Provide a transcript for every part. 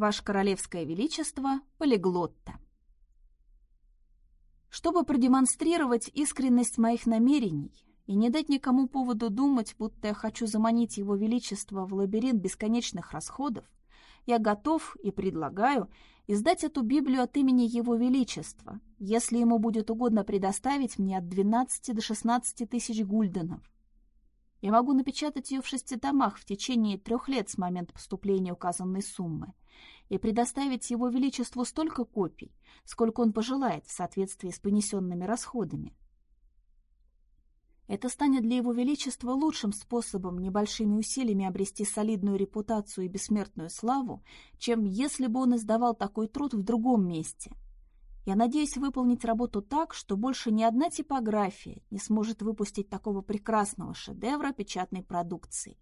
Ваше Королевское Величество, полиглотта. Чтобы продемонстрировать искренность моих намерений и не дать никому поводу думать, будто я хочу заманить Его Величество в лабиринт бесконечных расходов, я готов и предлагаю издать эту Библию от имени Его Величества, если ему будет угодно предоставить мне от 12 до 16 тысяч гульденов. Я могу напечатать ее в шести томах в течение трех лет с момента поступления указанной суммы и предоставить его величеству столько копий, сколько он пожелает в соответствии с понесенными расходами. Это станет для его величества лучшим способом небольшими усилиями обрести солидную репутацию и бессмертную славу, чем если бы он издавал такой труд в другом месте – я надеюсь выполнить работу так, что больше ни одна типография не сможет выпустить такого прекрасного шедевра печатной продукции.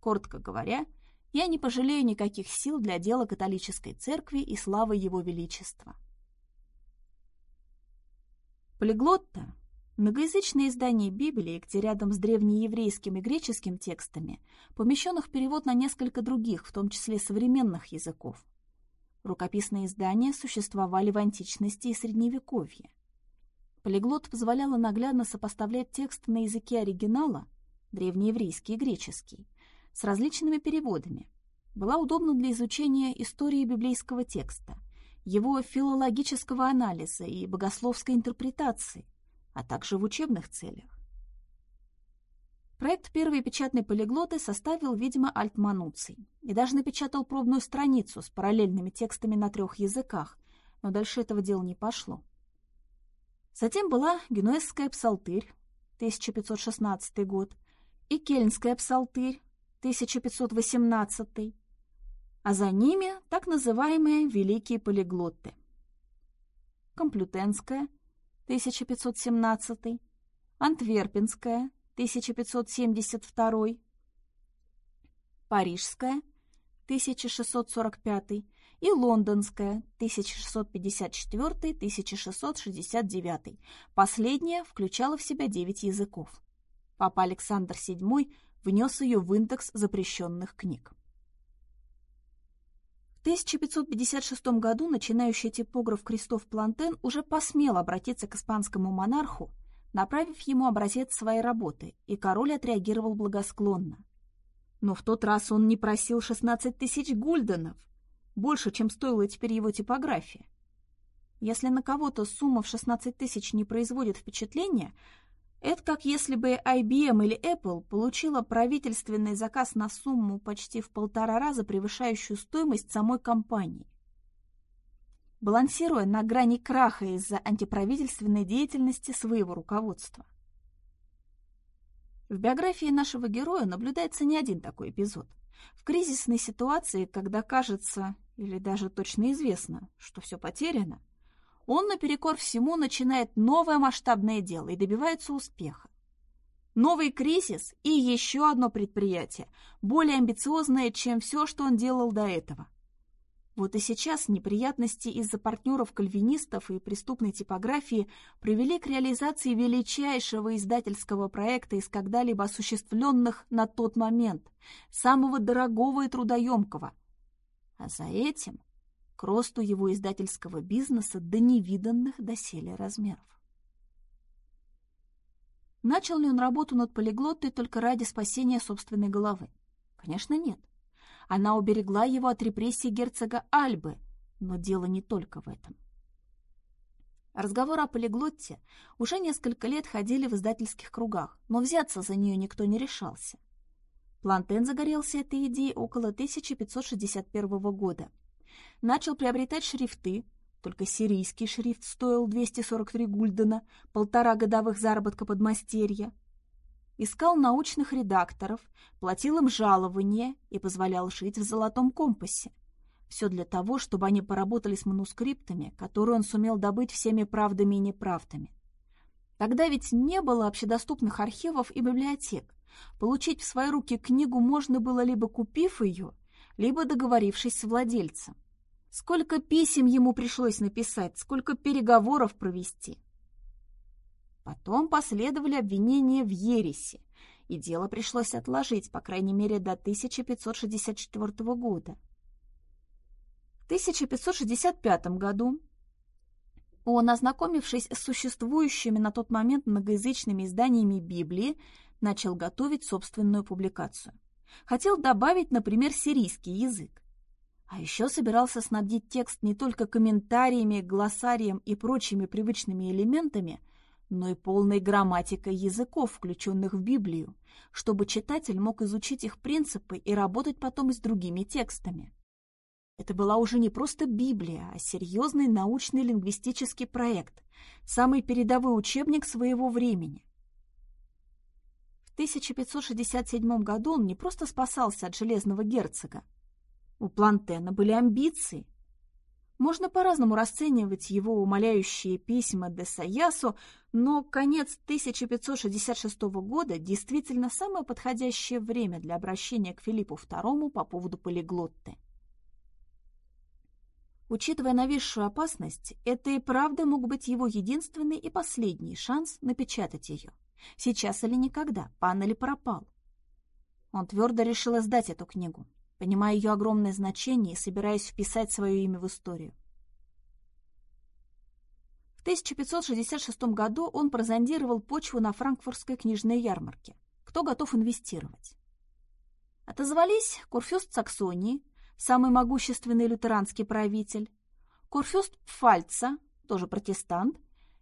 Коротко говоря, я не пожалею никаких сил для дела католической церкви и славы Его Величества. Полиглотта – многоязычное издание Библии, где рядом с древнееврейским и греческим текстами помещенных перевод на несколько других, в том числе современных языков. Рукописные издания существовали в античности и средневековье. Полиглот позволяла наглядно сопоставлять текст на языке оригинала, древнееврейский и греческий, с различными переводами. Была удобна для изучения истории библейского текста, его филологического анализа и богословской интерпретации, а также в учебных целях. Проект первой печатной полиглоты составил, видимо, Альтмануций и даже напечатал пробную страницу с параллельными текстами на трех языках, но дальше этого дела не пошло. Затем была Генуэзская псалтырь, 1516 год, и Кельнская псалтырь, 1518, а за ними так называемые «великие полиглотты». Комплютенская, 1517, Антверпенская, 1572, Парижская, 1645 и Лондонская, 1654-1669. Последняя включала в себя 9 языков. Папа Александр VII внес ее в индекс запрещенных книг. В 1556 году начинающий типограф Кристоф Плантен уже посмел обратиться к испанскому монарху направив ему образец своей работы, и король отреагировал благосклонно. Но в тот раз он не просил 16 тысяч гульденов, больше, чем стоила теперь его типография. Если на кого-то сумма в 16 тысяч не производит впечатления, это как если бы IBM или Apple получила правительственный заказ на сумму почти в полтора раза превышающую стоимость самой компании балансируя на грани краха из-за антиправительственной деятельности своего руководства. В биографии нашего героя наблюдается не один такой эпизод. В кризисной ситуации, когда кажется, или даже точно известно, что все потеряно, он наперекор всему начинает новое масштабное дело и добивается успеха. Новый кризис и еще одно предприятие, более амбициозное, чем все, что он делал до этого – вот и сейчас неприятности из-за партнеров-кальвинистов и преступной типографии привели к реализации величайшего издательского проекта из когда-либо осуществленных на тот момент, самого дорогого и трудоемкого. А за этим к росту его издательского бизнеса до невиданных доселе размеров. Начал ли он работу над полиглоттой только ради спасения собственной головы? Конечно, нет. Она уберегла его от репрессий герцога Альбы, но дело не только в этом. Разговоры о полиглотте уже несколько лет ходили в издательских кругах, но взяться за нее никто не решался. Плантен загорелся этой идеей около 1561 года. Начал приобретать шрифты, только сирийский шрифт стоил 243 гульдена, полтора годовых заработка подмастерья искал научных редакторов, платил им жалования и позволял шить в золотом компасе. Все для того, чтобы они поработали с манускриптами, которые он сумел добыть всеми правдами и неправдами. Тогда ведь не было общедоступных архивов и библиотек. Получить в свои руки книгу можно было либо купив ее, либо договорившись с владельцем. Сколько писем ему пришлось написать, сколько переговоров провести – Потом последовали обвинения в ереси, и дело пришлось отложить, по крайней мере, до 1564 года. 1565 году он, ознакомившись с существующими на тот момент многоязычными изданиями Библии, начал готовить собственную публикацию. Хотел добавить, например, сирийский язык. А еще собирался снабдить текст не только комментариями, глоссарием и прочими привычными элементами, но и полной грамматикой языков, включенных в Библию, чтобы читатель мог изучить их принципы и работать потом с другими текстами. Это была уже не просто Библия, а серьезный научный лингвистический проект, самый передовой учебник своего времени. В 1567 году он не просто спасался от железного герцога. У Плантена были амбиции. Можно по-разному расценивать его умоляющие письма де Саясу, но конец 1566 года действительно самое подходящее время для обращения к Филиппу II по поводу полиглотты. Учитывая нависшую опасность, это и правда мог быть его единственный и последний шанс напечатать ее. Сейчас или никогда, пан или пропал. Он твердо решил издать эту книгу, понимая ее огромное значение и собираясь вписать свое имя в историю. В 1566 году он прозондировал почву на франкфуртской книжной ярмарке. Кто готов инвестировать? Отозвались Курфюст Саксонии, самый могущественный лютеранский правитель, Курфюст Пфальца, тоже протестант,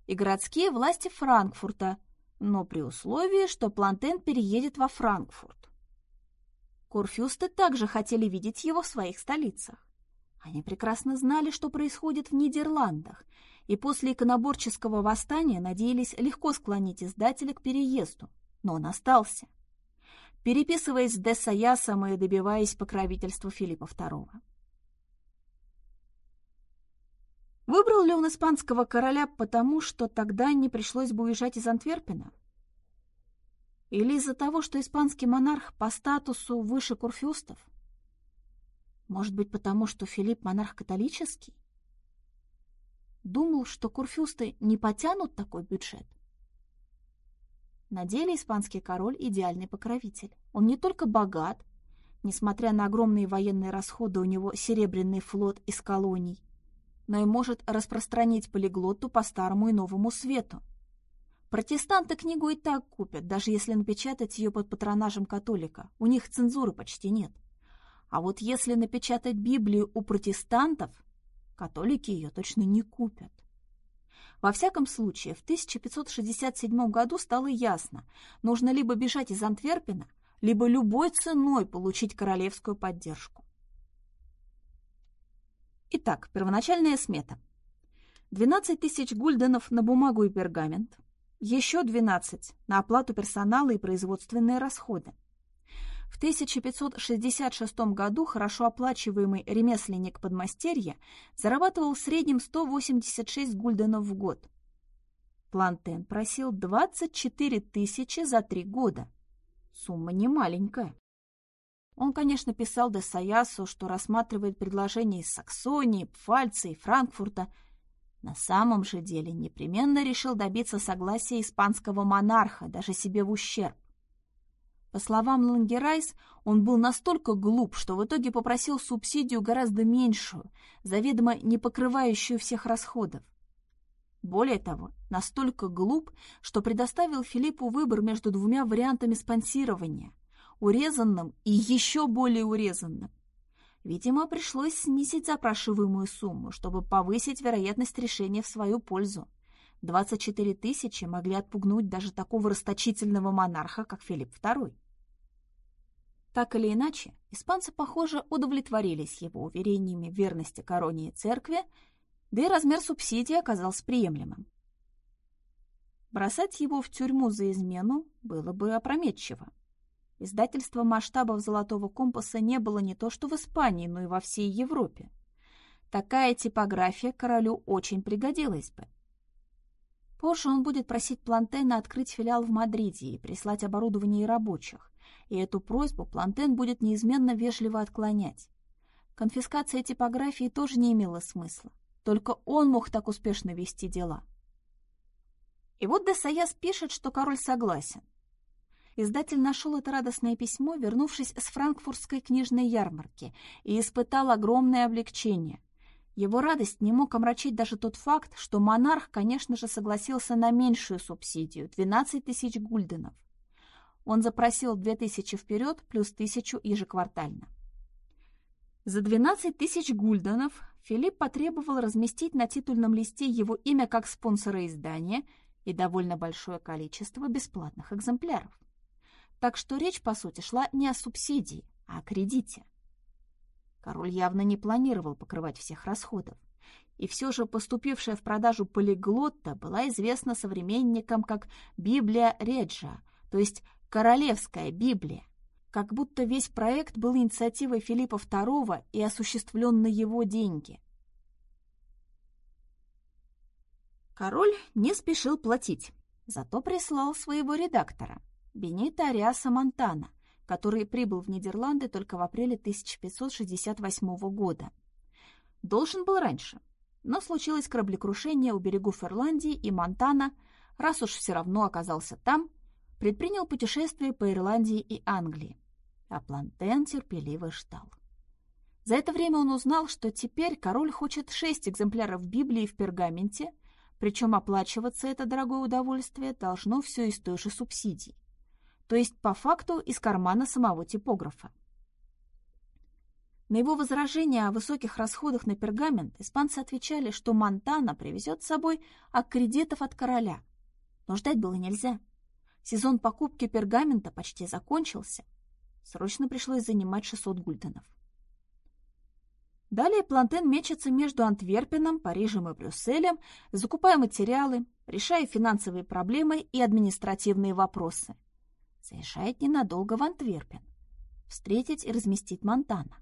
и городские власти Франкфурта, но при условии, что Плантен переедет во Франкфурт. Курфюсты также хотели видеть его в своих столицах. Они прекрасно знали, что происходит в Нидерландах, и после иконоборческого восстания надеялись легко склонить издателя к переезду, но он остался переписываясь с Дессаясом и добиваясь покровительства Филиппа II. Выбрал ли он испанского короля потому, что тогда не пришлось бы уезжать из Антверпена? Или из-за того, что испанский монарх по статусу выше курфюстов? Может быть, потому что Филипп монарх католический? Думал, что курфюсты не потянут такой бюджет? На деле испанский король – идеальный покровитель. Он не только богат, несмотря на огромные военные расходы, у него серебряный флот из колоний, но и может распространить полиглотту по старому и новому свету. Протестанты книгу и так купят, даже если напечатать ее под патронажем католика. У них цензуры почти нет. А вот если напечатать Библию у протестантов, католики ее точно не купят. Во всяком случае, в 1567 году стало ясно, нужно либо бежать из Антверпена, либо любой ценой получить королевскую поддержку. Итак, первоначальная смета. 12 тысяч гульденов на бумагу и пергамент, еще 12 на оплату персонала и производственные расходы. В 1566 году хорошо оплачиваемый ремесленник подмастерья зарабатывал в среднем 186 гульденов в год. Плантен просил 24 тысячи за три года. Сумма не маленькая. Он, конечно, писал де Саясу, что рассматривает предложения из Саксонии, Пфальца и Франкфурта. На самом же деле непременно решил добиться согласия испанского монарха, даже себе в ущерб. По словам Лангерайс, он был настолько глуп, что в итоге попросил субсидию гораздо меньшую, заведомо не покрывающую всех расходов. Более того, настолько глуп, что предоставил Филиппу выбор между двумя вариантами спонсирования – урезанным и еще более урезанным. Видимо, пришлось снизить запрашиваемую сумму, чтобы повысить вероятность решения в свою пользу. 24 тысячи могли отпугнуть даже такого расточительного монарха, как Филипп II. Так или иначе, испанцы, похоже, удовлетворились его уверениями в верности короне и церкви, да и размер субсидии оказался приемлемым. Бросать его в тюрьму за измену было бы опрометчиво. Издательства масштабов «Золотого компаса» не было не то что в Испании, но и во всей Европе. Такая типография королю очень пригодилась бы. Позже он будет просить Плантена открыть филиал в Мадриде и прислать оборудование и рабочих, и эту просьбу Плантен будет неизменно вежливо отклонять. Конфискация типографии тоже не имела смысла, только он мог так успешно вести дела. И вот де Саяс пишет, что король согласен. Издатель нашел это радостное письмо, вернувшись с франкфуртской книжной ярмарки, и испытал огромное облегчение – Его радость не мог омрачить даже тот факт, что монарх, конечно же, согласился на меньшую субсидию – 12 тысяч гульденов. Он запросил 2 тысячи вперед плюс тысячу ежеквартально. За 12 тысяч гульденов Филипп потребовал разместить на титульном листе его имя как спонсора издания и довольно большое количество бесплатных экземпляров. Так что речь, по сути, шла не о субсидии, а о кредите. Король явно не планировал покрывать всех расходов. И все же поступившая в продажу полиглотта была известна современникам как «Библия Реджа», то есть «Королевская Библия», как будто весь проект был инициативой Филиппа II и осуществлен на его деньги. Король не спешил платить, зато прислал своего редактора, Бенита Ариаса Монтана, который прибыл в Нидерланды только в апреле 1568 года. Должен был раньше, но случилось кораблекрушение у берегов Ирландии, и Монтана, раз уж все равно оказался там, предпринял путешествие по Ирландии и Англии, а Плантен терпеливо ждал. За это время он узнал, что теперь король хочет шесть экземпляров Библии в пергаменте, причем оплачиваться это дорогое удовольствие должно все из той же субсидии, то есть по факту из кармана самого типографа. На его возражение о высоких расходах на пергамент испанцы отвечали, что Монтана привезет с собой аккредитов от короля. Но ждать было нельзя. Сезон покупки пергамента почти закончился. Срочно пришлось занимать 600 гульденов. Далее Плантен мечется между Антверпеном, Парижем и Брюсселем, закупая материалы, решая финансовые проблемы и административные вопросы. Заезжает ненадолго в Антверпен. Встретить и разместить Монтана.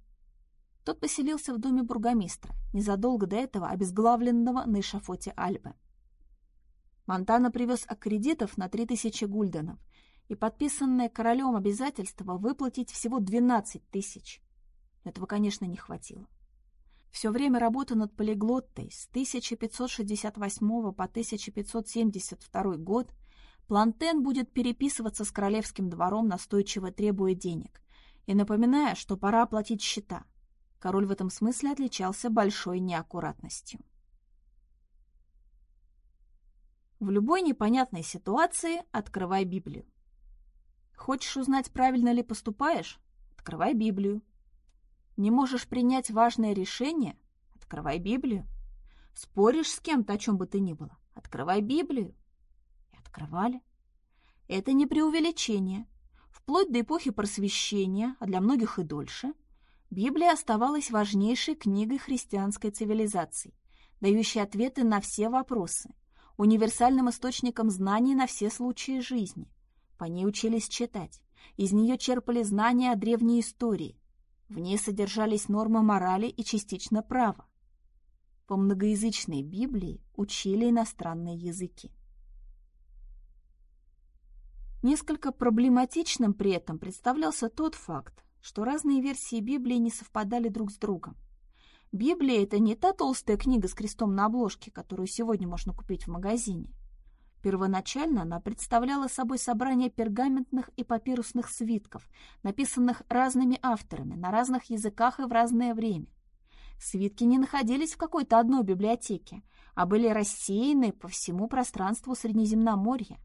Тот поселился в доме бургомистра, незадолго до этого обезглавленного на эшафоте Альбы. Монтана привез аккредитов на 3000 гульденов и подписанное королем обязательство выплатить всего 12 тысяч. Этого, конечно, не хватило. Все время работы над полиглоттой с 1568 по 1572 год Плантен будет переписываться с королевским двором, настойчиво требуя денег, и напоминая, что пора оплатить счета. Король в этом смысле отличался большой неаккуратностью. В любой непонятной ситуации открывай Библию. Хочешь узнать, правильно ли поступаешь? Открывай Библию. Не можешь принять важное решение? Открывай Библию. Споришь с кем-то, о чем бы ты ни было? Открывай Библию. И открывали. Это не преувеличение. Вплоть до эпохи просвещения, а для многих и дольше, Библия оставалась важнейшей книгой христианской цивилизации, дающей ответы на все вопросы – универсальным источником знаний на все случаи жизни. По ней учились читать. Из нее черпали знания о древней истории. В ней содержались нормы морали и частично права. По многоязычной Библии учили иностранные языки. Несколько проблематичным при этом представлялся тот факт, что разные версии Библии не совпадали друг с другом. Библия — это не та толстая книга с крестом на обложке, которую сегодня можно купить в магазине. Первоначально она представляла собой собрание пергаментных и папирусных свитков, написанных разными авторами на разных языках и в разное время. Свитки не находились в какой-то одной библиотеке, а были рассеяны по всему пространству Среднеземноморья.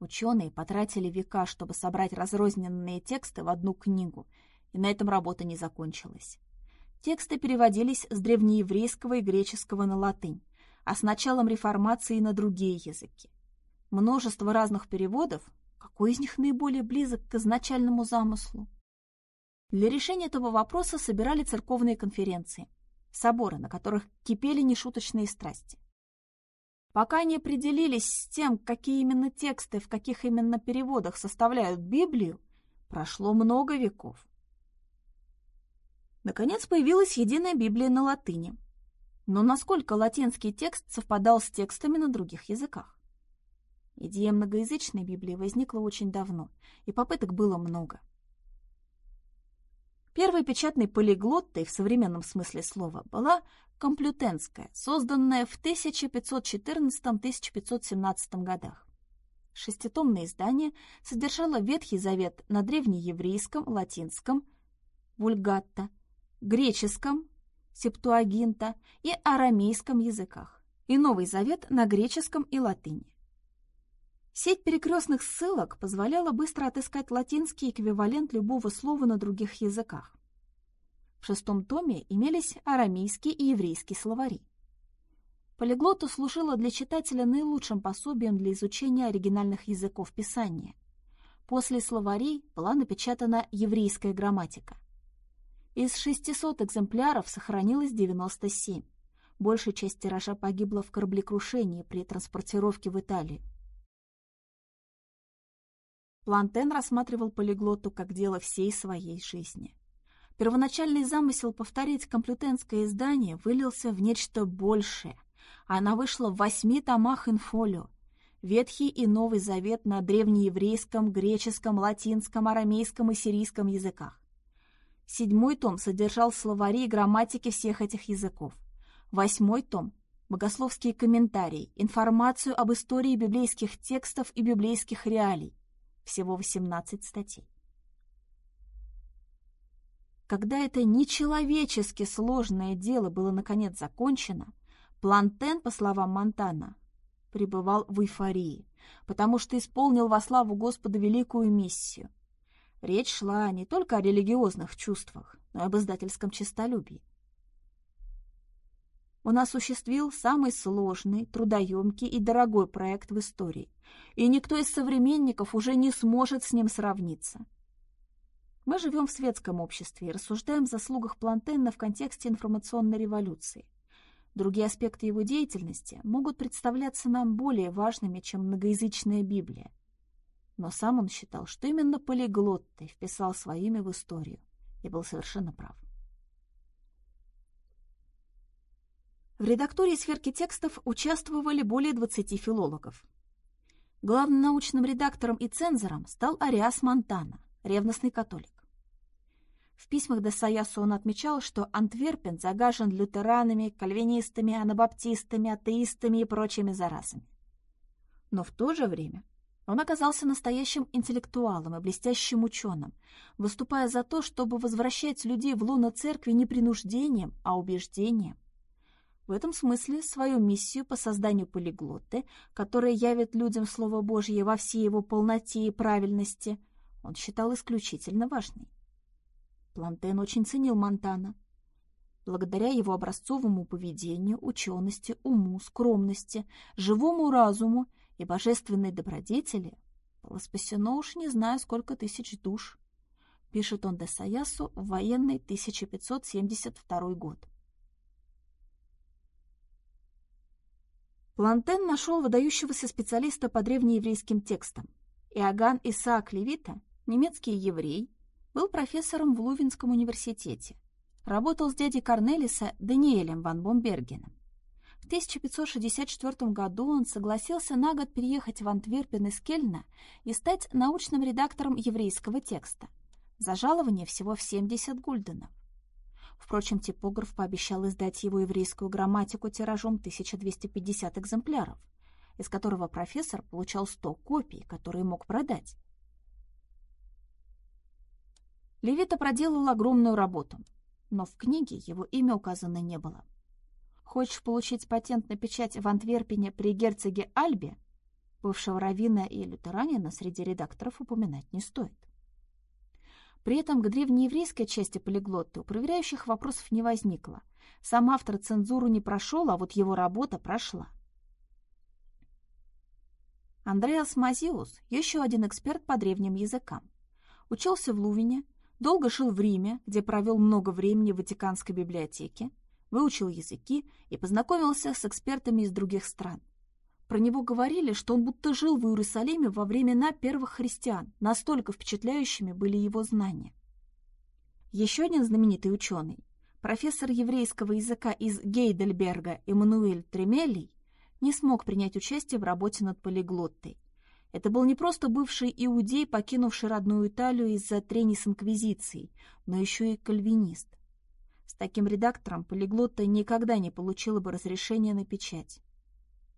Ученые потратили века, чтобы собрать разрозненные тексты в одну книгу, и на этом работа не закончилась. Тексты переводились с древнееврейского и греческого на латынь, а с началом реформации на другие языки. Множество разных переводов, какой из них наиболее близок к изначальному замыслу? Для решения этого вопроса собирали церковные конференции, соборы, на которых кипели нешуточные страсти. Пока не определились с тем, какие именно тексты в каких именно переводах составляют Библию, прошло много веков. Наконец появилась единая Библия на латыни. Но насколько латинский текст совпадал с текстами на других языках? Идея многоязычной Библии возникла очень давно, и попыток было много. Первой печатной полиглоттой в современном смысле слова была комплютенская, созданная в 1514-1517 годах. Шеститомное издание содержало Ветхий Завет на древнееврейском, латинском, вульгатта, греческом, септуагинта и арамейском языках, и Новый Завет на греческом и латыни. Сеть перекрестных ссылок позволяла быстро отыскать латинский эквивалент любого слова на других языках. В шестом томе имелись арамейский и еврейский словари. Полиглоту служила для читателя наилучшим пособием для изучения оригинальных языков писания. После словарей была напечатана еврейская грамматика. Из 600 экземпляров сохранилось 97. Большая часть тиража погибла в кораблекрушении при транспортировке в Италию. Плантен рассматривал полиглоту как дело всей своей жизни. Первоначальный замысел повторить комплютенское издание вылился в нечто большее. Она вышла в восьми томах инфолио. Ветхий и Новый Завет на древнееврейском, греческом, латинском, арамейском и сирийском языках. Седьмой том содержал словари и грамматики всех этих языков. Восьмой том – богословские комментарии, информацию об истории библейских текстов и библейских реалий, всего 18 статей. Когда это нечеловечески сложное дело было наконец закончено, Плантен, по словам Монтана, пребывал в эйфории, потому что исполнил во славу Господа великую миссию. Речь шла не только о религиозных чувствах, но и об издательском честолюбии. Он осуществил самый сложный, трудоемкий и дорогой проект в истории, и никто из современников уже не сможет с ним сравниться. Мы живем в светском обществе и рассуждаем о заслугах Плантена в контексте информационной революции. Другие аспекты его деятельности могут представляться нам более важными, чем многоязычная Библия. Но сам он считал, что именно полиглотты вписал свое имя в историю, и был совершенно прав. В редактуре и сверке текстов участвовали более 20 филологов. Главным научным редактором и цензором стал Ариас Монтана, ревностный католик. В письмах до Саясу он отмечал, что Антверпен загажен лютеранами, кальвинистами, анабаптистами, атеистами и прочими заразами. Но в то же время он оказался настоящим интеллектуалом и блестящим ученым, выступая за то, чтобы возвращать людей в лоно церкви не принуждением, а убеждением. В этом смысле свою миссию по созданию полиглотты, которая явит людям Слово Божье во всей его полноте и правильности, он считал исключительно важной. Плантен очень ценил Монтана. Благодаря его образцовому поведению, учености, уму, скромности, живому разуму и божественной добродетели было спасено уж не знаю сколько тысяч душ, пишет он де Саясу в военный 1572 год. Плантен нашел выдающегося специалиста по древнееврейским текстам. Иоганн Исаак Левита, немецкий еврей, был профессором в Лувинском университете. Работал с дядей Корнелиса Даниэлем ван Бомбергеном. В 1564 году он согласился на год переехать в Антверпен из Кельна и стать научным редактором еврейского текста. За жалование всего в 70 гульденов. Впрочем, типограф пообещал издать его еврейскую грамматику тиражом 1250 экземпляров, из которого профессор получал 100 копий, которые мог продать. Левита проделал огромную работу, но в книге его имя указано не было. Хочешь получить патент на печать в Антверпене при герцоге Альбе? Бывшего равина и лютеранина среди редакторов упоминать не стоит. При этом к древнееврейской части полиглотты у проверяющих вопросов не возникло. Сам автор цензуру не прошел, а вот его работа прошла. Андреас Мазиус – еще один эксперт по древним языкам. Учился в Лувине, долго жил в Риме, где провел много времени в Ватиканской библиотеке, выучил языки и познакомился с экспертами из других стран. Про него говорили, что он будто жил в Иерусалиме во времена первых христиан, настолько впечатляющими были его знания. Еще один знаменитый ученый, профессор еврейского языка из Гейдельберга Эммануэль Тремелий, не смог принять участие в работе над полиглоттой. Это был не просто бывший иудей, покинувший родную Италию из-за трений с инквизицией, но еще и кальвинист. С таким редактором полиглотта никогда не получила бы разрешения на печать.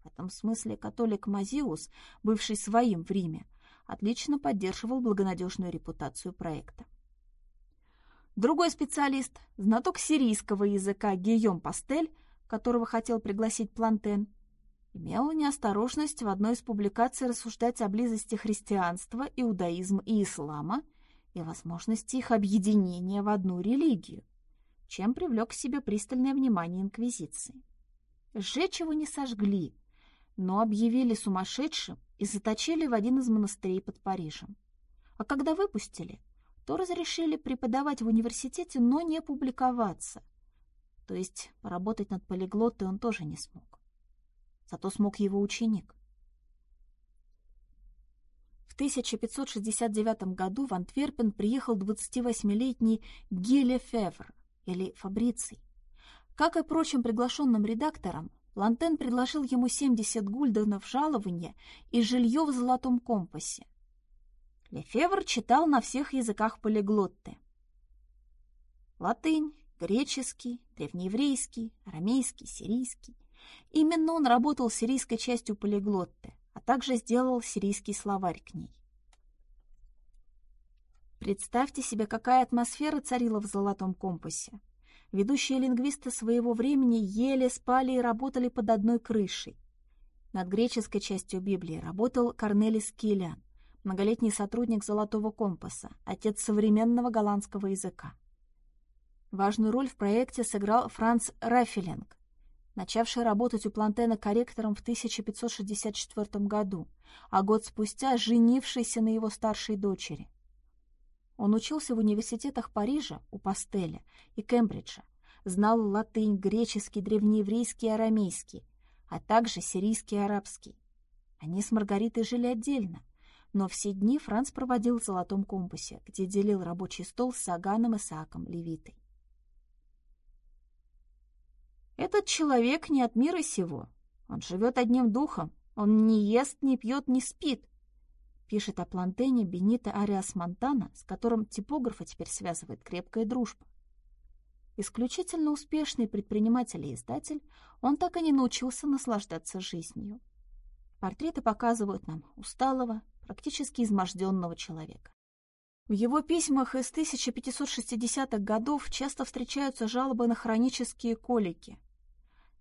В этом смысле католик Мазиус, бывший своим в Риме, отлично поддерживал благонадежную репутацию проекта. Другой специалист, знаток сирийского языка Гийом Пастель, которого хотел пригласить Плантен, имел неосторожность в одной из публикаций рассуждать о близости христианства, иудаизма и ислама и возможности их объединения в одну религию, чем привлек к себе пристальное внимание Инквизиции. Сжечь его не сожгли, но объявили сумасшедшим и заточили в один из монастырей под Парижем. А когда выпустили, то разрешили преподавать в университете, но не публиковаться. То есть поработать над полиглоттой он тоже не смог. Зато смог его ученик. В 1569 году в Антверпен приехал 28-летний Гиле Февр, или Фабриций. Как и прочим приглашенным редакторам, Лантен предложил ему 70 гульденов жалования и жилье в Золотом компасе. Лефевр читал на всех языках полиглотты. Латынь, греческий, древнееврейский, арамейский, сирийский. Именно он работал сирийской частью полиглотты, а также сделал сирийский словарь к ней. Представьте себе, какая атмосфера царила в «Золотом компасе». Ведущие лингвисты своего времени ели, спали и работали под одной крышей. Над греческой частью Библии работал Корнелис Килиан, многолетний сотрудник «Золотого компаса», отец современного голландского языка. Важную роль в проекте сыграл Франц Раффелинг, начавший работать у Плантена корректором в 1564 году, а год спустя женившийся на его старшей дочери. Он учился в университетах Парижа у Пастеля и Кембриджа, знал латынь, греческий, древнееврейский и арамейский, а также сирийский и арабский. Они с Маргаритой жили отдельно, но все дни Франц проводил в Золотом компасе, где делил рабочий стол с Саганом Исааком Левитой. Этот человек не от мира сего. Он живет одним духом. Он не ест, не пьет, не спит. Пишет о Плантене Бенито Ариас Монтана, с которым типографа теперь связывает крепкая дружба. Исключительно успешный предприниматель и издатель, он так и не научился наслаждаться жизнью. Портреты показывают нам усталого, практически изможденного человека. В его письмах из 1560-х годов часто встречаются жалобы на хронические колики,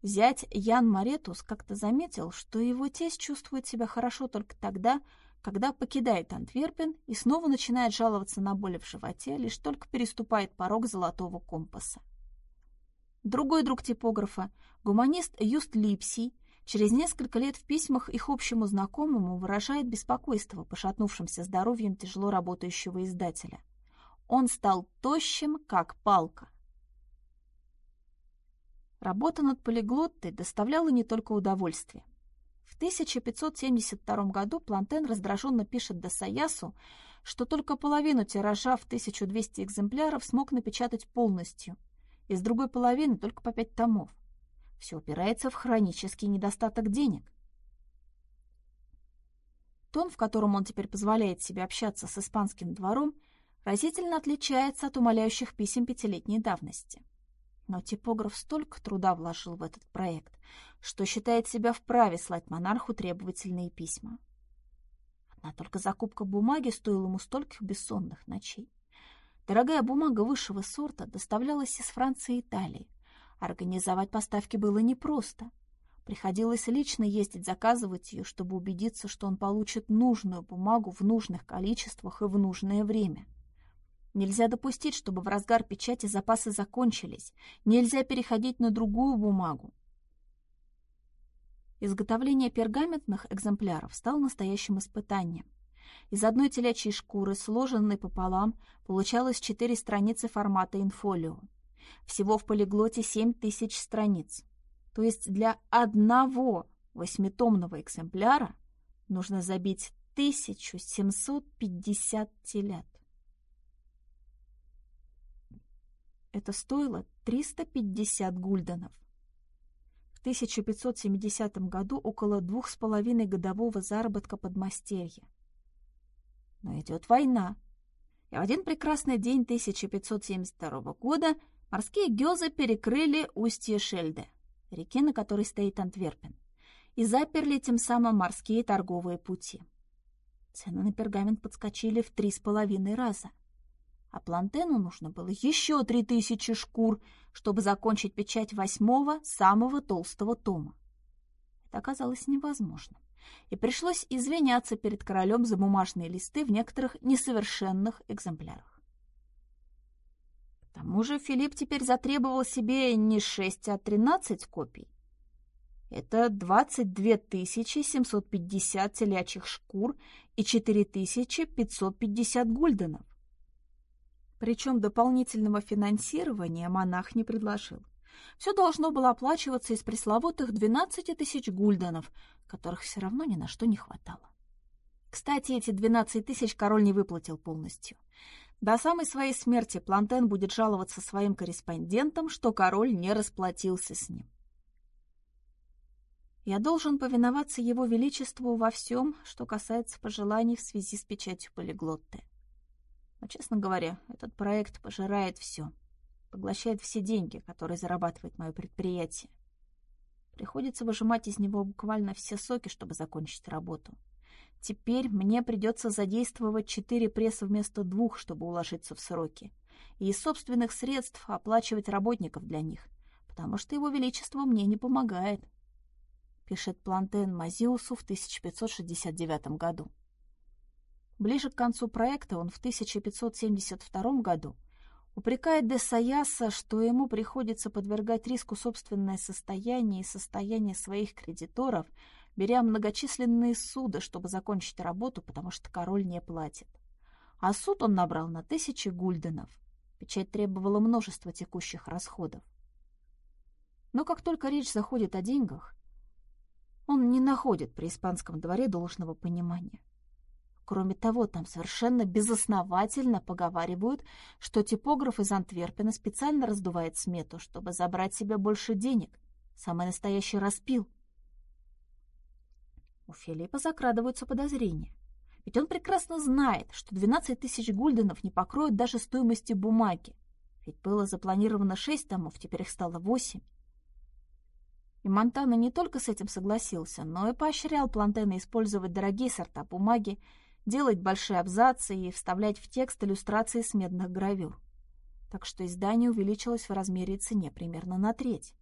Зять Ян Маретус как-то заметил, что его тесть чувствует себя хорошо только тогда, когда покидает Антверпен и снова начинает жаловаться на боли в животе, лишь только переступает порог золотого компаса. Другой друг типографа, гуманист Юст Липсий, через несколько лет в письмах их общему знакомому выражает беспокойство пошатнувшимся здоровьем тяжело работающего издателя. Он стал тощим, как палка. Работа над полиглоттой доставляла не только удовольствие. В 1572 году Плантен раздраженно пишет Досаясу, что только половину тиража в 1200 экземпляров смог напечатать полностью, из другой половины только по пять томов. Все упирается в хронический недостаток денег. Тон, в котором он теперь позволяет себе общаться с испанским двором, разительно отличается от умоляющих писем пятилетней давности. Но типограф столько труда вложил в этот проект, что считает себя вправе слать монарху требовательные письма. Одна только закупка бумаги стоила ему стольких бессонных ночей. Дорогая бумага высшего сорта доставлялась из Франции и Италии. Организовать поставки было непросто. Приходилось лично ездить заказывать ее, чтобы убедиться, что он получит нужную бумагу в нужных количествах и в нужное время. Нельзя допустить, чтобы в разгар печати запасы закончились. Нельзя переходить на другую бумагу. Изготовление пергаментных экземпляров стало настоящим испытанием. Из одной телячьей шкуры, сложенной пополам, получалось четыре страницы формата инфолио. Всего в полиглоте семь тысяч страниц. То есть для одного восьмитомного экземпляра нужно забить 1750 телят. Это стоило 350 гульденов. В 1570 году около двух с половиной годового заработка подмастерья. Но идет война. И в один прекрасный день 1572 года морские гёзы перекрыли устье Шельде, реки, на которой стоит Антверпен, и заперли тем самым морские торговые пути. Цены на пергамент подскочили в три с половиной раза. А Плантену нужно было еще три тысячи шкур, чтобы закончить печать восьмого, самого толстого тома. Это оказалось невозможным, и пришлось извиняться перед королем за бумажные листы в некоторых несовершенных экземплярах. К тому же Филипп теперь затребовал себе не шесть, а тринадцать копий. Это 22 750 телячьих шкур и 4550 гульденов. Причем дополнительного финансирования монах не предложил. Все должно было оплачиваться из пресловутых 12 тысяч гульденов, которых все равно ни на что не хватало. Кстати, эти 12 тысяч король не выплатил полностью. До самой своей смерти Плантен будет жаловаться своим корреспондентам, что король не расплатился с ним. Я должен повиноваться его величеству во всем, что касается пожеланий в связи с печатью полиглотты. Но, честно говоря, этот проект пожирает все, поглощает все деньги, которые зарабатывает мое предприятие. Приходится выжимать из него буквально все соки, чтобы закончить работу. Теперь мне придется задействовать четыре пресса вместо двух, чтобы уложиться в сроки, и из собственных средств оплачивать работников для них, потому что его величество мне не помогает, пишет Плантен Мазиусу в 1569 году. Ближе к концу проекта он в 1572 году упрекает де Саяса, что ему приходится подвергать риску собственное состояние и состояние своих кредиторов, беря многочисленные суды, чтобы закончить работу, потому что король не платит. А суд он набрал на тысячи гульденов. Печать требовала множества текущих расходов. Но как только речь заходит о деньгах, он не находит при испанском дворе должного понимания. Кроме того, там совершенно безосновательно поговаривают, что типограф из Антверпена специально раздувает смету, чтобы забрать себе больше денег. Самый настоящий распил. У Филиппа закрадываются подозрения. Ведь он прекрасно знает, что 12 тысяч гульденов не покроют даже стоимости бумаги. Ведь было запланировано 6 томов, теперь их стало 8. И Монтана не только с этим согласился, но и поощрял Плантена использовать дорогие сорта бумаги, делать большие абзацы и вставлять в текст иллюстрации с медных гравюр. Так что издание увеличилось в размере и цене примерно на треть.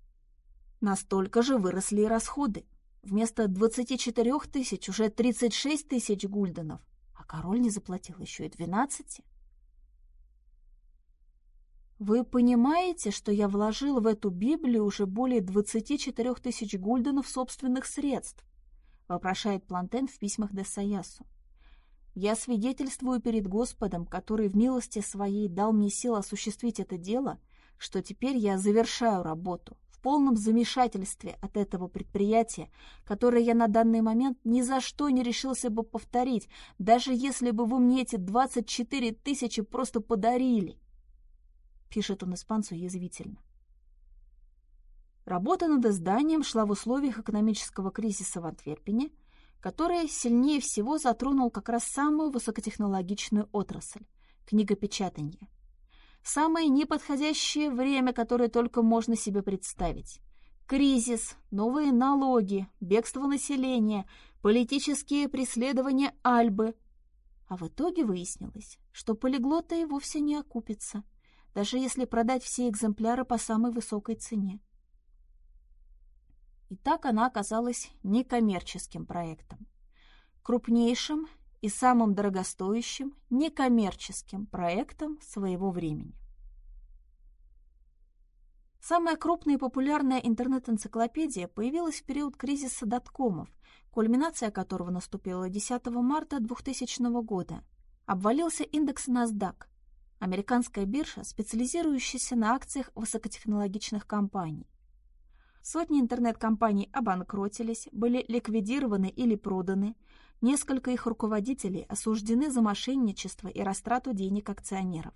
Настолько же выросли и расходы. Вместо 24 тысяч уже 36 тысяч гульденов, а король не заплатил еще и 12. «Вы понимаете, что я вложил в эту Библию уже более 24 тысяч гульденов собственных средств?» вопрошает Плантен в письмах де Саясу. Я свидетельствую перед Господом, который в милости своей дал мне сил осуществить это дело, что теперь я завершаю работу в полном замешательстве от этого предприятия, которое я на данный момент ни за что не решился бы повторить, даже если бы вы мне эти 24 тысячи просто подарили. Пишет он испанцу язвительно. Работа над изданием шла в условиях экономического кризиса в Антверпене, который сильнее всего затронул как раз самую высокотехнологичную отрасль – книгопечатание. Самое неподходящее время, которое только можно себе представить. Кризис, новые налоги, бегство населения, политические преследования Альбы. А в итоге выяснилось, что полиглота и вовсе не окупится, даже если продать все экземпляры по самой высокой цене. И так она оказалась некоммерческим проектом. Крупнейшим и самым дорогостоящим некоммерческим проектом своего времени. Самая крупная и популярная интернет-энциклопедия появилась в период кризиса доткомов, кульминация которого наступила 10 марта 2000 года. Обвалился индекс NASDAQ, американская биржа, специализирующаяся на акциях высокотехнологичных компаний. Сотни интернет-компаний обанкротились, были ликвидированы или проданы. Несколько их руководителей осуждены за мошенничество и растрату денег акционеров.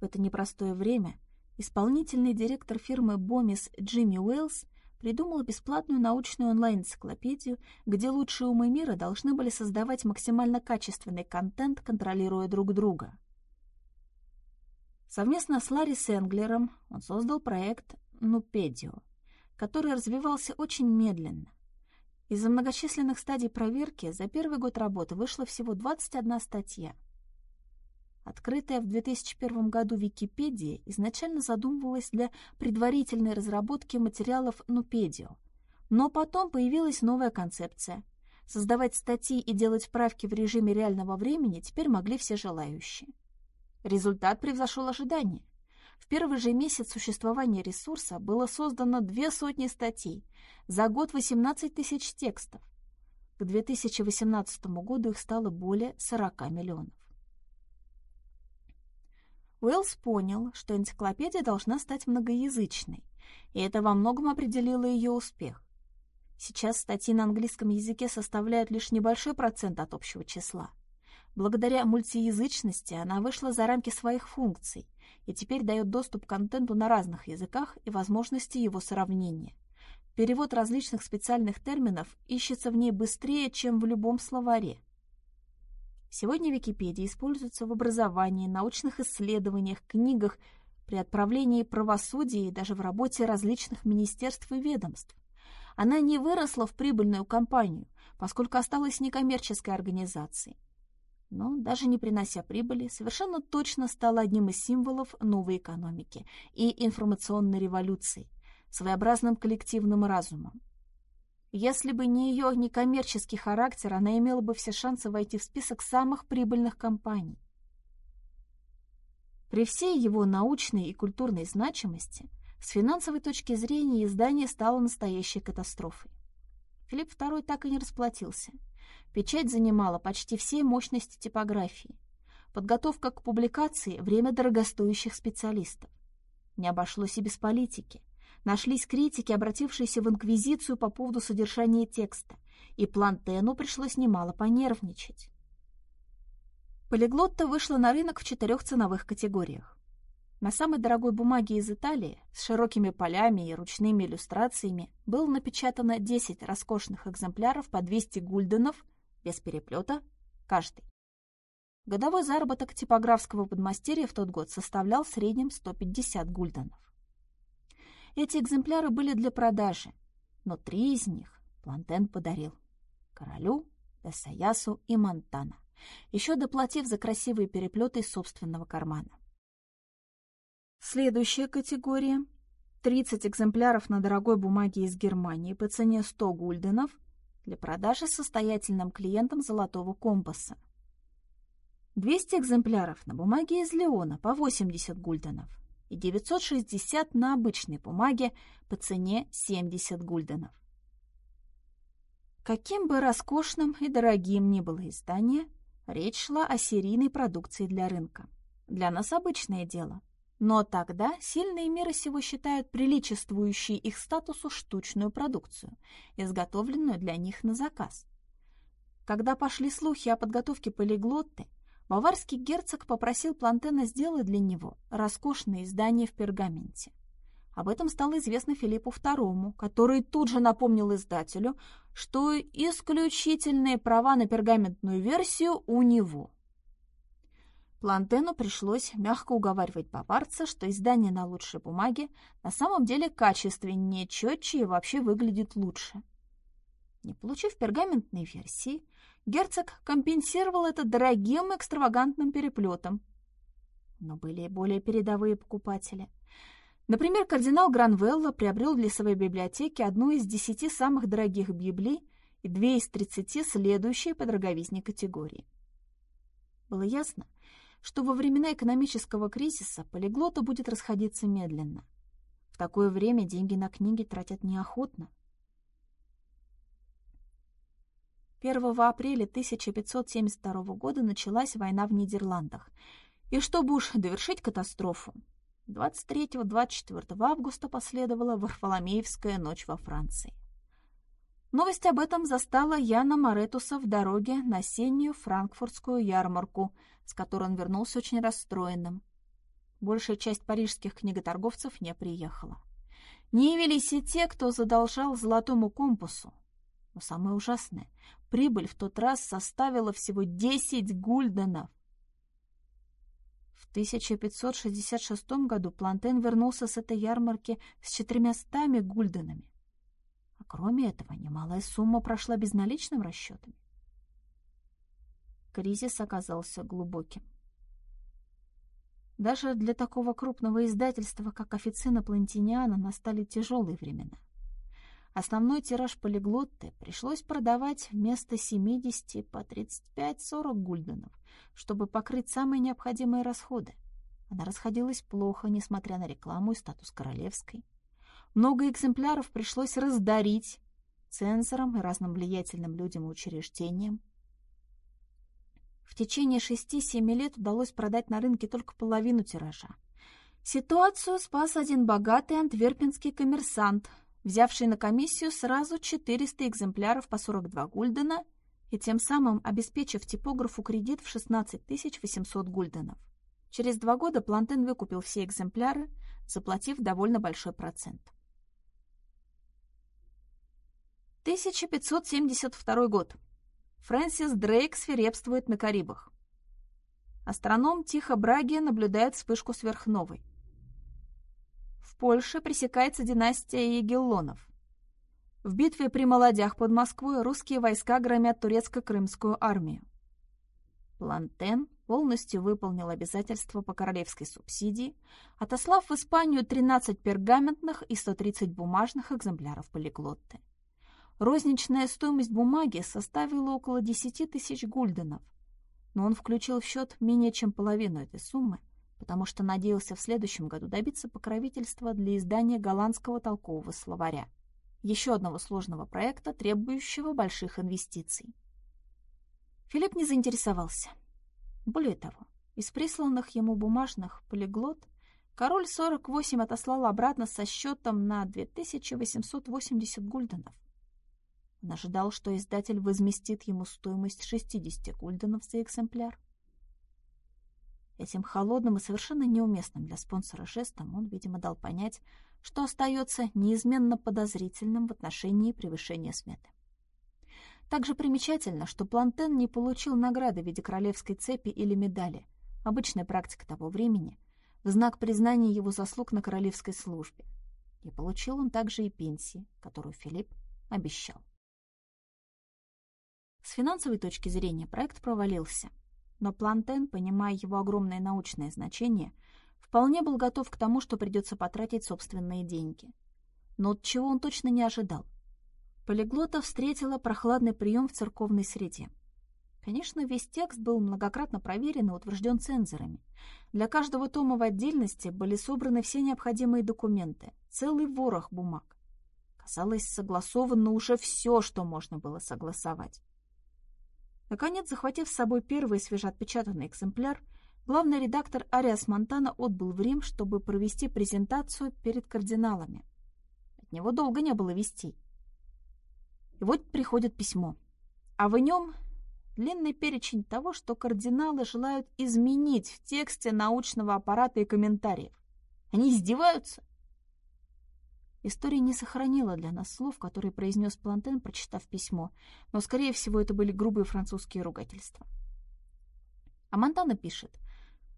В это непростое время исполнительный директор фирмы Бомис Джимми Уэллс придумал бесплатную научную онлайн-энциклопедию, где лучшие умы мира должны были создавать максимально качественный контент, контролируя друг друга. Совместно с Ларри Сенглером он создал проект «Нупедио», который развивался очень медленно. Из-за многочисленных стадий проверки за первый год работы вышло всего 21 статья. Открытая в 2001 году Википедия изначально задумывалась для предварительной разработки материалов Нупедио, но потом появилась новая концепция. Создавать статьи и делать правки в режиме реального времени теперь могли все желающие. Результат превзошел ожидания. В первый же месяц существования ресурса было создано две сотни статей, за год 18 тысяч текстов. К 2018 году их стало более 40 миллионов. Уэллс понял, что энциклопедия должна стать многоязычной, и это во многом определило ее успех. Сейчас статьи на английском языке составляют лишь небольшой процент от общего числа. Благодаря мультиязычности она вышла за рамки своих функций и теперь дает доступ к контенту на разных языках и возможности его сравнения. Перевод различных специальных терминов ищется в ней быстрее, чем в любом словаре. Сегодня Википедия используется в образовании, научных исследованиях, книгах, при отправлении правосудия и даже в работе различных министерств и ведомств. Она не выросла в прибыльную компанию, поскольку осталась некоммерческой организацией. Но даже не принося прибыли, совершенно точно стала одним из символов новой экономики и информационной революции, своеобразным коллективным разумом. Если бы не ее некоммерческий характер, она имела бы все шансы войти в список самых прибыльных компаний. При всей его научной и культурной значимости, с финансовой точки зрения издание стало настоящей катастрофой. Филипп II так и не расплатился. Печать занимала почти все мощности типографии. Подготовка к публикации – время дорогостоящих специалистов. Не обошлось и без политики нашлись критики, обратившиеся в Инквизицию по поводу содержания текста, и Плантену пришлось немало понервничать. Полиглотта вышла на рынок в четырех ценовых категориях. На самой дорогой бумаге из Италии с широкими полями и ручными иллюстрациями было напечатано 10 роскошных экземпляров по 200 гульденов, без переплета, каждый. Годовой заработок типографского подмастерья в тот год составлял в среднем 150 гульденов. Эти экземпляры были для продажи, но три из них Плантен подарил королю, Эссаясу и Монтана, еще доплатив за красивые переплеты из собственного кармана. Следующая категория – 30 экземпляров на дорогой бумаге из Германии по цене 100 гульденов для продажи состоятельным клиентам «Золотого компаса». 200 экземпляров на бумаге из Леона по 80 гульденов и 960 на обычной бумаге по цене 70 гульденов. Каким бы роскошным и дорогим ни было издание, речь шла о серийной продукции для рынка. Для нас обычное дело. Но тогда сильные мира сего считают приличествующей их статусу штучную продукцию, изготовленную для них на заказ. Когда пошли слухи о подготовке полиглотты, баварский герцог попросил Плантена сделать для него роскошное издание в пергаменте. Об этом стало известно Филиппу II, который тут же напомнил издателю, что исключительные права на пергаментную версию у него. Плантену пришлось мягко уговаривать баварца, что издание на лучшей бумаге на самом деле качественнее, четче и вообще выглядит лучше. Не получив пергаментной версии, герцог компенсировал это дорогим экстравагантным переплетом. Но были и более передовые покупатели. Например, кардинал Гранвелла приобрел для своей библиотеки одну из десяти самых дорогих библий и две из тридцати следующие по дороговизне категории. Было ясно, что во времена экономического кризиса полиглота будет расходиться медленно. В такое время деньги на книги тратят неохотно. 1 апреля 1572 года началась война в Нидерландах. И чтобы уж довершить катастрофу, 23-24 августа последовала Варфоломеевская ночь во Франции. Новость об этом застала Яна Маретуса в дороге на осеннюю франкфуртскую ярмарку, с которой он вернулся очень расстроенным. Большая часть парижских книготорговцев не приехала. Не явились и те, кто задолжал золотому компасу, но самое ужасное, прибыль в тот раз составила всего 10 гульденов. В 1566 году Плантен вернулся с этой ярмарки с четырьмястами гульденами. Кроме этого, немалая сумма прошла безналичным расчетами. Кризис оказался глубоким. Даже для такого крупного издательства, как «Официна Плантиниана», настали тяжелые времена. Основной тираж полиглотты пришлось продавать вместо 70 по 35-40 гульденов, чтобы покрыть самые необходимые расходы. Она расходилась плохо, несмотря на рекламу и статус королевской. Много экземпляров пришлось раздарить цензорам и разным влиятельным людям и учреждениям. В течение шести-семи лет удалось продать на рынке только половину тиража. Ситуацию спас один богатый антверпенский коммерсант, взявший на комиссию сразу 400 экземпляров по 42 гульдена и тем самым обеспечив типографу кредит в 16 800 гульденов. Через два года Плантен выкупил все экземпляры, заплатив довольно большой процент. 1572 год. Фрэнсис Дрейк свирепствует на Карибах. Астроном Тихо Браги наблюдает вспышку сверхновой. Польше пресекается династия Егеллонов. В битве при Молодях под Москвой русские войска громят турецко-крымскую армию. Плантен полностью выполнил обязательства по королевской субсидии, отослав в Испанию 13 пергаментных и 130 бумажных экземпляров полиглотты. Розничная стоимость бумаги составила около 10 тысяч гульденов, но он включил в счет менее чем половину этой суммы, потому что надеялся в следующем году добиться покровительства для издания голландского толкового словаря, еще одного сложного проекта, требующего больших инвестиций. Филипп не заинтересовался. Более того, из присланных ему бумажных полиглот король 48 отослал обратно со счетом на 2880 гульденов. Он ожидал, что издатель возместит ему стоимость 60 гульденов за экземпляр. Этим холодным и совершенно неуместным для спонсора жестом он, видимо, дал понять, что остается неизменно подозрительным в отношении превышения сметы. Также примечательно, что Плантен не получил награды в виде королевской цепи или медали, обычная практика того времени, в знак признания его заслуг на королевской службе. И получил он также и пенсии, которую Филипп обещал. С финансовой точки зрения проект провалился – но Плантен, понимая его огромное научное значение, вполне был готов к тому, что придется потратить собственные деньги. Но от чего он точно не ожидал. Полиглота встретила прохладный прием в церковной среде. Конечно, весь текст был многократно проверен и утвержден цензорами. Для каждого тома в отдельности были собраны все необходимые документы, целый ворох бумаг. Казалось, согласовано уже все, что можно было согласовать. Наконец, захватив с собой первый свежеотпечатанный экземпляр, главный редактор Ариас Монтана отбыл в Рим, чтобы провести презентацию перед кардиналами. От него долго не было вестей. И вот приходит письмо. А в нем длинный перечень того, что кардиналы желают изменить в тексте научного аппарата и комментариев. Они издеваются. История не сохранила для нас слов, которые произнес Плантен, прочитав письмо, но, скорее всего, это были грубые французские ругательства. А Монтана пишет,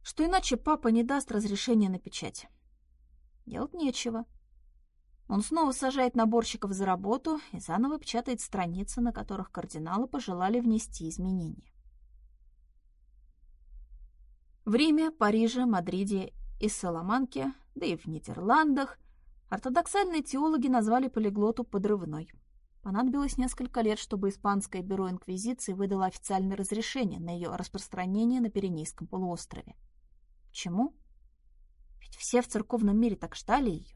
что иначе папа не даст разрешения на печать. Делать нечего. Он снова сажает наборщиков за работу и заново печатает страницы, на которых кардиналы пожелали внести изменения. В Риме, Париже, Мадриде и Саламанке, да и в Нидерландах Ортодоксальные теологи назвали полиглоту подрывной. Понадобилось несколько лет, чтобы Испанское бюро инквизиции выдало официальное разрешение на ее распространение на Пиренейском полуострове. Почему? Ведь все в церковном мире так ждали ее.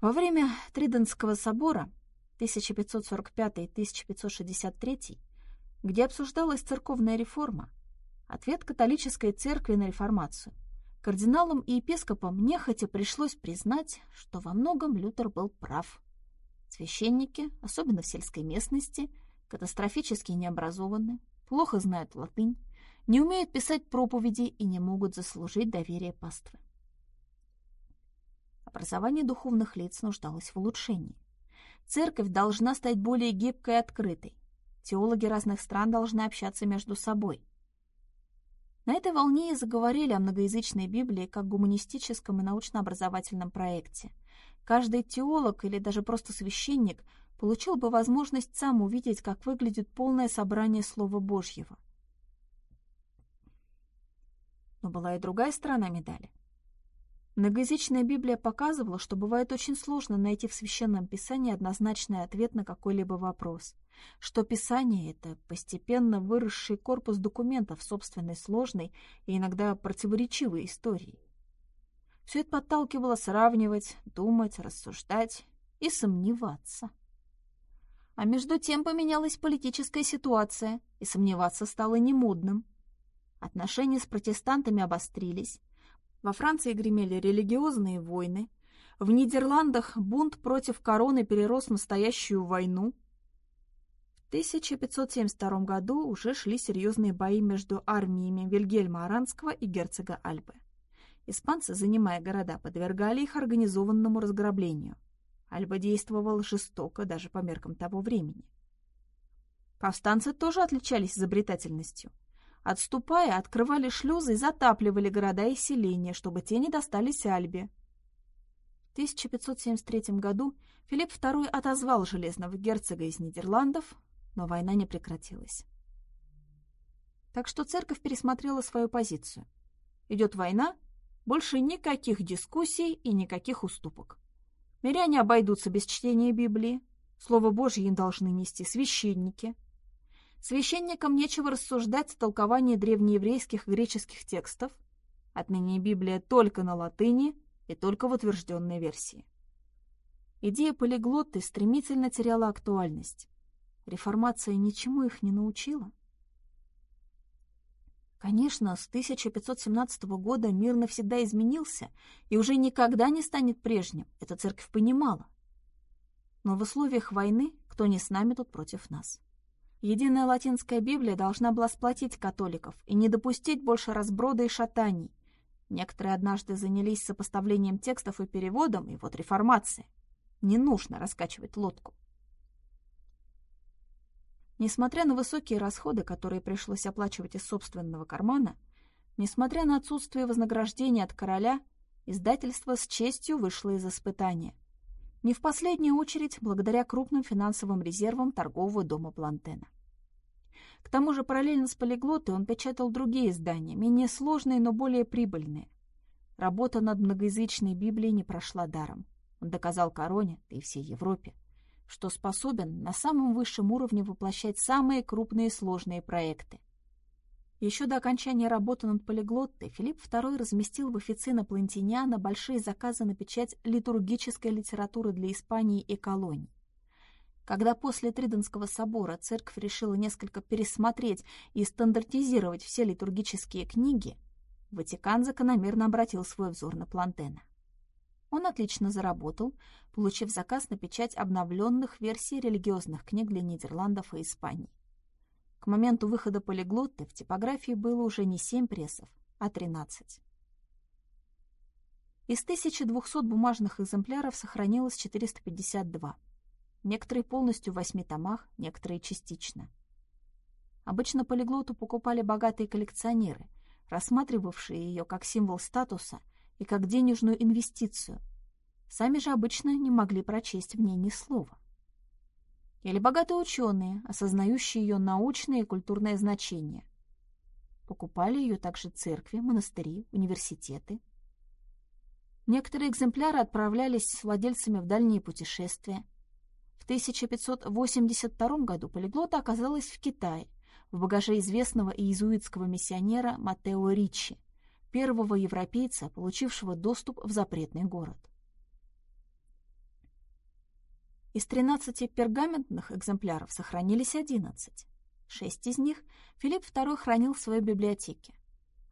Во время Триденского собора 1545-1563, где обсуждалась церковная реформа, ответ католической церкви на реформацию Кардиналам и епископам нехотя пришлось признать, что во многом Лютер был прав. Священники, особенно в сельской местности, катастрофически необразованы, плохо знают латынь, не умеют писать проповеди и не могут заслужить доверие паствы. Образование духовных лиц нуждалось в улучшении. Церковь должна стать более гибкой и открытой. Теологи разных стран должны общаться между собой. На этой волне и заговорили о многоязычной Библии как гуманистическом и научно-образовательном проекте. Каждый теолог или даже просто священник получил бы возможность сам увидеть, как выглядит полное собрание Слова Божьего. Но была и другая сторона медали. Многоязычная Библия показывала, что бывает очень сложно найти в Священном Писании однозначный ответ на какой-либо вопрос, что Писание — это постепенно выросший корпус документов собственной сложной и иногда противоречивой истории. Все это подталкивало сравнивать, думать, рассуждать и сомневаться. А между тем поменялась политическая ситуация, и сомневаться стало немодным. Отношения с протестантами обострились, во Франции гремели религиозные войны, в Нидерландах бунт против короны перерос в настоящую войну. В 1572 году уже шли серьезные бои между армиями Вильгельма Аранского и герцога Альбы. Испанцы, занимая города, подвергали их организованному разграблению. Альба действовал жестоко даже по меркам того времени. Повстанцы тоже отличались изобретательностью. Отступая, открывали шлюзы и затапливали города и селения, чтобы те не достались Альбе. В 1573 году Филипп II отозвал железного герцога из Нидерландов, но война не прекратилась. Так что церковь пересмотрела свою позицию. Идет война, больше никаких дискуссий и никаких уступок. Миряне обойдутся без чтения Библии, Слово Божье им должны нести священники – Священникам нечего рассуждать о толковании древнееврейских и греческих текстов. Отныне Библия только на латыни и только в утвержденной версии. Идея полиглотты стремительно теряла актуальность. Реформация ничему их не научила. Конечно, с 1517 года мир навсегда изменился и уже никогда не станет прежним, эта церковь понимала. Но в условиях войны кто не с нами, тут против нас. Единая латинская Библия должна была сплотить католиков и не допустить больше разброда и шатаний. Некоторые однажды занялись сопоставлением текстов и переводом, и вот реформация. Не нужно раскачивать лодку. Несмотря на высокие расходы, которые пришлось оплачивать из собственного кармана, несмотря на отсутствие вознаграждения от короля, издательство с честью вышло из испытания. Не в последнюю очередь благодаря крупным финансовым резервам торгового дома Плантена. К тому же параллельно с полиглотой он печатал другие издания, менее сложные, но более прибыльные. Работа над многоязычной Библией не прошла даром. Он доказал короне, да и всей Европе, что способен на самом высшем уровне воплощать самые крупные сложные проекты – еще до окончания работы над полиглоттой Филипп II разместил в официно Плантиниана большие заказы на печать литургической литературы для Испании и колоний. Когда после Триденского собора церковь решила несколько пересмотреть и стандартизировать все литургические книги, Ватикан закономерно обратил свой взор на Плантена. Он отлично заработал, получив заказ на печать обновленных версий религиозных книг для Нидерландов и Испании. К моменту выхода полиглотты в типографии было уже не 7 прессов, а 13. Из 1200 бумажных экземпляров сохранилось 452. Некоторые полностью в восьми томах, некоторые частично. Обычно полиглоту покупали богатые коллекционеры, рассматривавшие ее как символ статуса и как денежную инвестицию. Сами же обычно не могли прочесть в ней ни слова или богатые ученые, осознающие ее научное и культурное значение. Покупали ее также церкви, монастыри, университеты. Некоторые экземпляры отправлялись с владельцами в дальние путешествия. В 1582 году полиглота оказалась в Китае, в багаже известного иезуитского миссионера Матео Ричи, первого европейца, получившего доступ в запретный город. Из 13 пергаментных экземпляров сохранились 11. Шесть из них Филипп II хранил в своей библиотеке.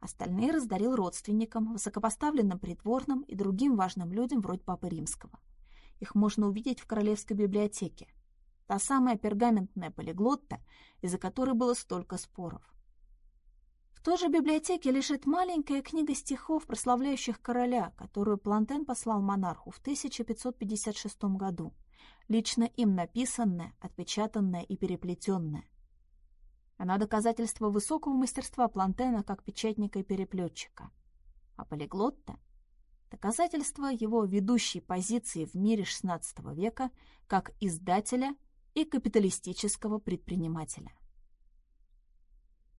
Остальные раздарил родственникам, высокопоставленным придворным и другим важным людям вроде Папы Римского. Их можно увидеть в Королевской библиотеке. Та самая пергаментная полиглотта, из-за которой было столько споров. В той же библиотеке лежит маленькая книга стихов, прославляющих короля, которую Плантен послал монарху в 1556 году – лично им написанное, отпечатанное и переплетенное. Она доказательство высокого мастерства Плантена как печатника и переплетчика. А полиглотта — доказательство его ведущей позиции в мире XVI века как издателя и капиталистического предпринимателя.